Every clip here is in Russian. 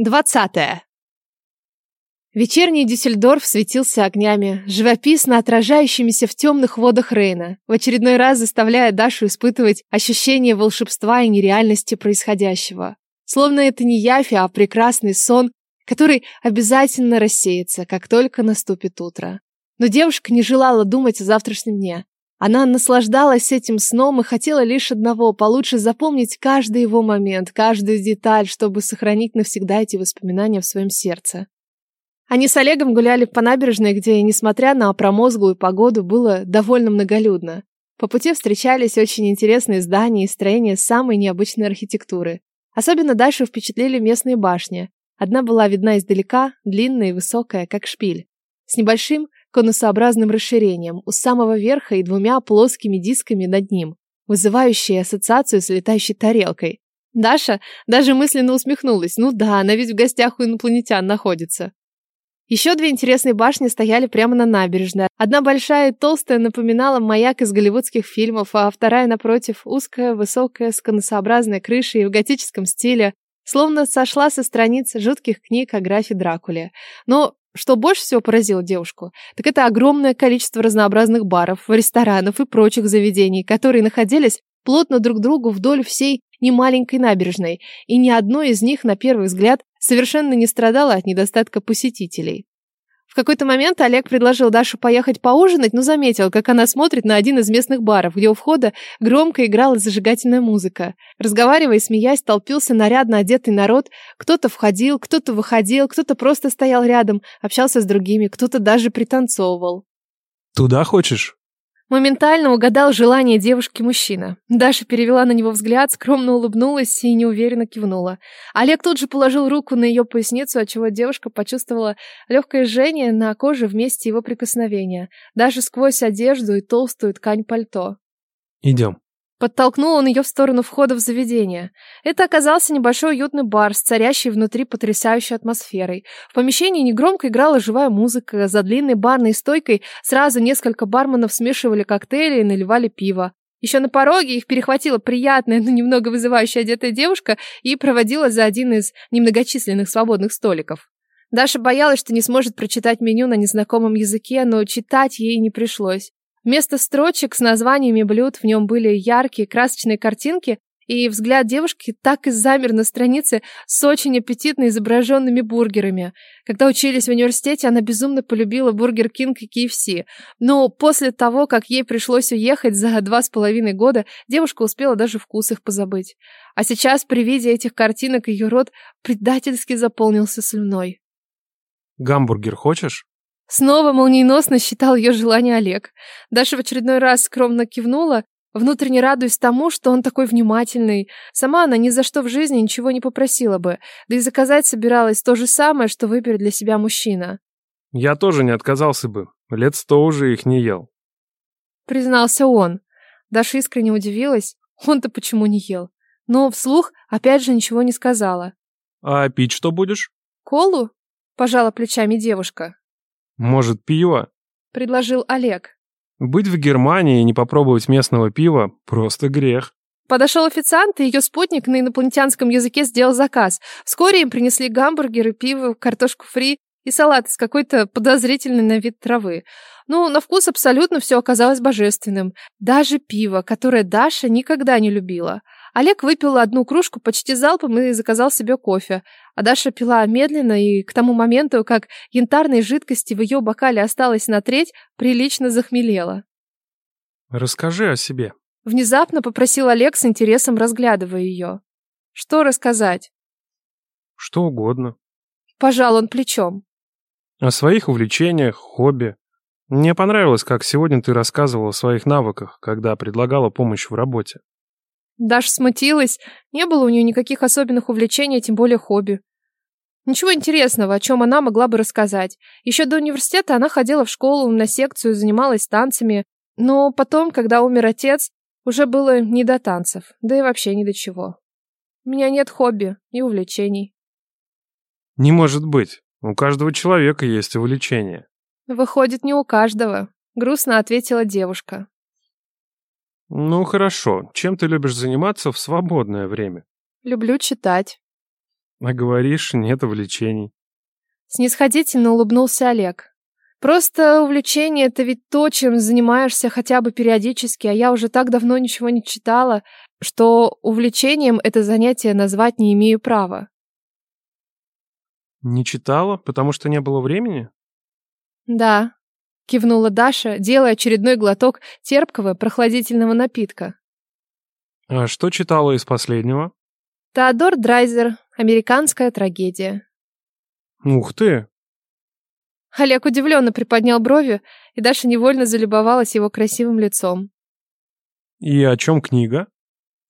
Двадцатое. Вечерний Дюссельдорф светился огнями, живописно отражающимися в темных водах Рейна, в очередной раз заставляя Дашу испытывать ощущение волшебства и нереальности происходящего. Словно это не явь, а прекрасный сон, который обязательно рассеется, как только наступит утро. Но девушка не желала думать о завтрашнем дне. Она наслаждалась этим сном и хотела лишь одного – получше запомнить каждый его момент, каждую деталь, чтобы сохранить навсегда эти воспоминания в своем сердце. Они с Олегом гуляли по набережной, где, несмотря на промозглую погоду, было довольно многолюдно. По пути встречались очень интересные здания и строения самой необычной архитектуры. Особенно дальше впечатлили местные башни. Одна была видна издалека, длинная и высокая, как шпиль, с небольшим конусообразным расширением у самого верха и двумя плоскими дисками над ним, вызывающие ассоциацию с летающей тарелкой. Даша даже мысленно усмехнулась. Ну да, она ведь в гостях у инопланетян находится. Еще две интересные башни стояли прямо на набережной. Одна большая и толстая напоминала маяк из голливудских фильмов, а вторая, напротив, узкая, высокая, с конусообразной крышей и в готическом стиле, словно сошла со страниц жутких книг о графе Дракуле. Но что больше всего поразило девушку, так это огромное количество разнообразных баров, ресторанов и прочих заведений, которые находились плотно друг к другу вдоль всей немаленькой набережной, и ни одно из них, на первый взгляд, совершенно не страдало от недостатка посетителей. В какой-то момент Олег предложил Даше поехать поужинать, но заметил, как она смотрит на один из местных баров, где у входа громко играла зажигательная музыка. Разговаривая и смеясь, толпился нарядно одетый народ. Кто-то входил, кто-то выходил, кто-то просто стоял рядом, общался с другими, кто-то даже пританцовывал. «Туда хочешь?» Моментально угадал желание девушки мужчина. Даша перевела на него взгляд, скромно улыбнулась и неуверенно кивнула. Олег тут же положил руку на ее поясницу, отчего девушка почувствовала легкое жжение на коже вместе его прикосновения, даже сквозь одежду и толстую ткань пальто. «Идем». Подтолкнул он ее в сторону входа в заведение. Это оказался небольшой уютный бар с царящей внутри потрясающей атмосферой. В помещении негромко играла живая музыка. За длинной барной стойкой сразу несколько барменов смешивали коктейли и наливали пиво. Еще на пороге их перехватила приятная, но немного вызывающая одетая девушка и проводила за один из немногочисленных свободных столиков. Даша боялась, что не сможет прочитать меню на незнакомом языке, но читать ей не пришлось. Вместо строчек с названиями блюд в нем были яркие красочные картинки, и взгляд девушки так и замер на странице с очень аппетитно изображенными бургерами. Когда учились в университете, она безумно полюбила Бургер Кинг и KFC. Но после того, как ей пришлось уехать за два с половиной года, девушка успела даже вкус их позабыть. А сейчас при виде этих картинок ее рот предательски заполнился слюной. «Гамбургер хочешь?» Снова молниеносно считал ее желание Олег. Даша в очередной раз скромно кивнула, внутренне радуясь тому, что он такой внимательный. Сама она ни за что в жизни ничего не попросила бы, да и заказать собиралась то же самое, что выберет для себя мужчина. «Я тоже не отказался бы. Лет сто уже их не ел». Признался он. Даша искренне удивилась. Он-то почему не ел? Но вслух опять же ничего не сказала. «А пить что будешь?» «Колу?» – пожала плечами девушка. Может, пиво? Предложил Олег. Быть в Германии и не попробовать местного пива – просто грех. Подошел официант, и ее спутник на инопланетянском языке сделал заказ. Вскоре им принесли гамбургеры, пиво, картошку фри и салат из какой-то подозрительной на вид травы. Ну, на вкус абсолютно все оказалось божественным. Даже пиво, которое Даша никогда не любила. Олег выпил одну кружку почти залпом и заказал себе кофе. А Даша пила медленно, и к тому моменту, как янтарной жидкости в ее бокале осталось на треть, прилично захмелела. «Расскажи о себе», — внезапно попросил Олег с интересом, разглядывая ее. «Что рассказать?» «Что угодно». Пожал он плечом. «О своих увлечениях, хобби. Мне понравилось, как сегодня ты рассказывала о своих навыках, когда предлагала помощь в работе. Даша смутилась. Не было у нее никаких особенных увлечений, тем более хобби. Ничего интересного, о чем она могла бы рассказать. Еще до университета она ходила в школу, на секцию, занималась танцами. Но потом, когда умер отец, уже было не до танцев, да и вообще ни до чего. У меня нет хобби и увлечений. Не может быть. У каждого человека есть увлечение. Выходит, не у каждого, грустно ответила девушка. Ну хорошо. Чем ты любишь заниматься в свободное время? Люблю читать. А говоришь, нет увлечений. Снисходительно улыбнулся Олег. Просто увлечение — это ведь то, чем занимаешься хотя бы периодически, а я уже так давно ничего не читала, что увлечением это занятие назвать не имею права. Не читала, потому что не было времени? Да, кивнула Даша, делая очередной глоток терпкого прохладительного напитка. А что читала из последнего? Теодор Драйзер. Американская трагедия. Ух ты! Олег удивленно приподнял брови, и Даша невольно залюбовалась его красивым лицом. И о чем книга?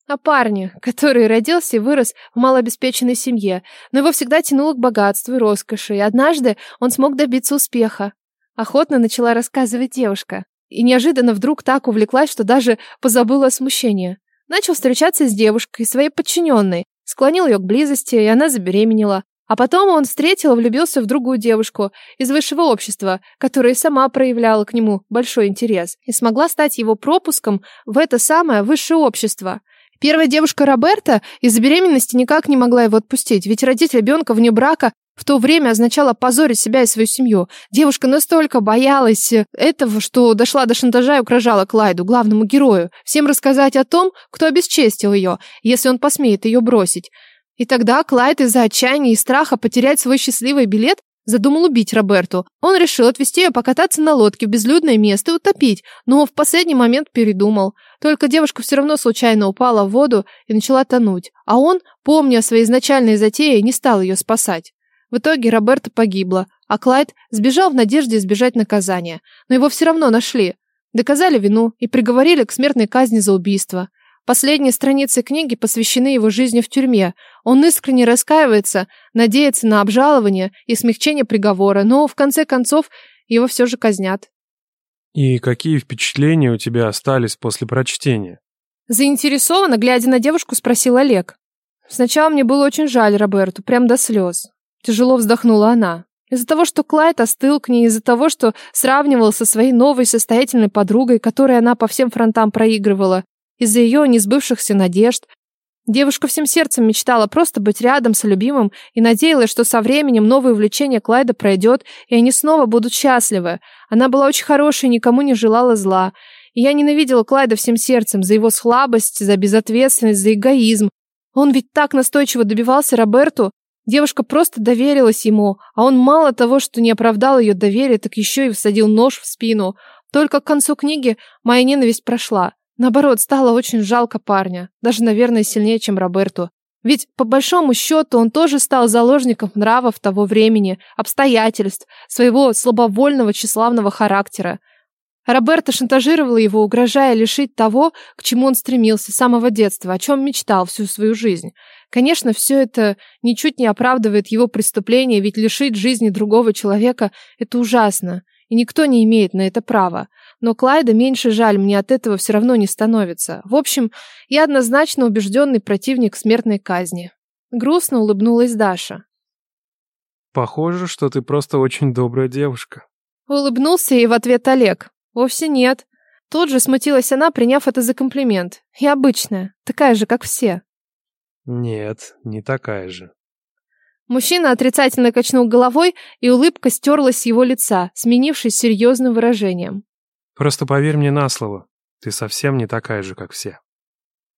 О парне, который родился и вырос в малообеспеченной семье, но его всегда тянуло к богатству и роскоши, и однажды он смог добиться успеха. Охотно начала рассказывать девушка. И неожиданно вдруг так увлеклась, что даже позабыла о смущении. Начал встречаться с девушкой, своей подчиненной, склонил ее к близости, и она забеременела. А потом он встретил и влюбился в другую девушку из высшего общества, которая сама проявляла к нему большой интерес и смогла стать его пропуском в это самое высшее общество. Первая девушка Роберта из-за беременности никак не могла его отпустить, ведь родить ребенка вне брака в то время означало позорить себя и свою семью. Девушка настолько боялась этого, что дошла до шантажа и угрожала Клайду, главному герою, всем рассказать о том, кто обесчестил ее, если он посмеет ее бросить. И тогда Клайд из-за отчаяния и страха потерять свой счастливый билет задумал убить Роберту. Он решил отвезти ее покататься на лодке в безлюдное место и утопить, но в последний момент передумал. Только девушка все равно случайно упала в воду и начала тонуть, а он, помня о своей изначальной затее, не стал ее спасать. В итоге Роберта погибла, а Клайд сбежал в надежде избежать наказания, но его все равно нашли. Доказали вину и приговорили к смертной казни за убийство. Последние страницы книги посвящены его жизни в тюрьме. Он искренне раскаивается, надеется на обжалование и смягчение приговора, но в конце концов его все же казнят. И какие впечатления у тебя остались после прочтения? Заинтересованно, глядя на девушку, спросил Олег. Сначала мне было очень жаль Роберту, прям до слез. Тяжело вздохнула она. Из-за того, что Клайд остыл к ней, из-за того, что сравнивал со своей новой состоятельной подругой, которой она по всем фронтам проигрывала, из-за ее несбывшихся надежд. Девушка всем сердцем мечтала просто быть рядом с любимым и надеялась, что со временем новое увлечение Клайда пройдет, и они снова будут счастливы. Она была очень хорошей и никому не желала зла. И я ненавидела Клайда всем сердцем за его слабость, за безответственность, за эгоизм. Он ведь так настойчиво добивался Роберту. Девушка просто доверилась ему, а он мало того, что не оправдал ее доверие, так еще и всадил нож в спину. Только к концу книги моя ненависть прошла. Наоборот, стало очень жалко парня, даже, наверное, сильнее, чем Роберту. Ведь, по большому счету, он тоже стал заложником нравов того времени, обстоятельств, своего слабовольного, тщеславного характера. Роберто шантажировала его, угрожая лишить того, к чему он стремился с самого детства, о чем мечтал всю свою жизнь. Конечно, все это ничуть не оправдывает его преступление, ведь лишить жизни другого человека – это ужасно, и никто не имеет на это права. Но Клайда меньше жаль, мне от этого все равно не становится. В общем, я однозначно убежденный противник смертной казни. Грустно улыбнулась Даша. Похоже, что ты просто очень добрая девушка. Улыбнулся ей в ответ Олег. Вовсе нет. Тут же смутилась она, приняв это за комплимент. Я обычная, такая же, как все. Нет, не такая же. Мужчина отрицательно качнул головой, и улыбка стерлась с его лица, сменившись серьезным выражением. Просто поверь мне на слово, ты совсем не такая же, как все.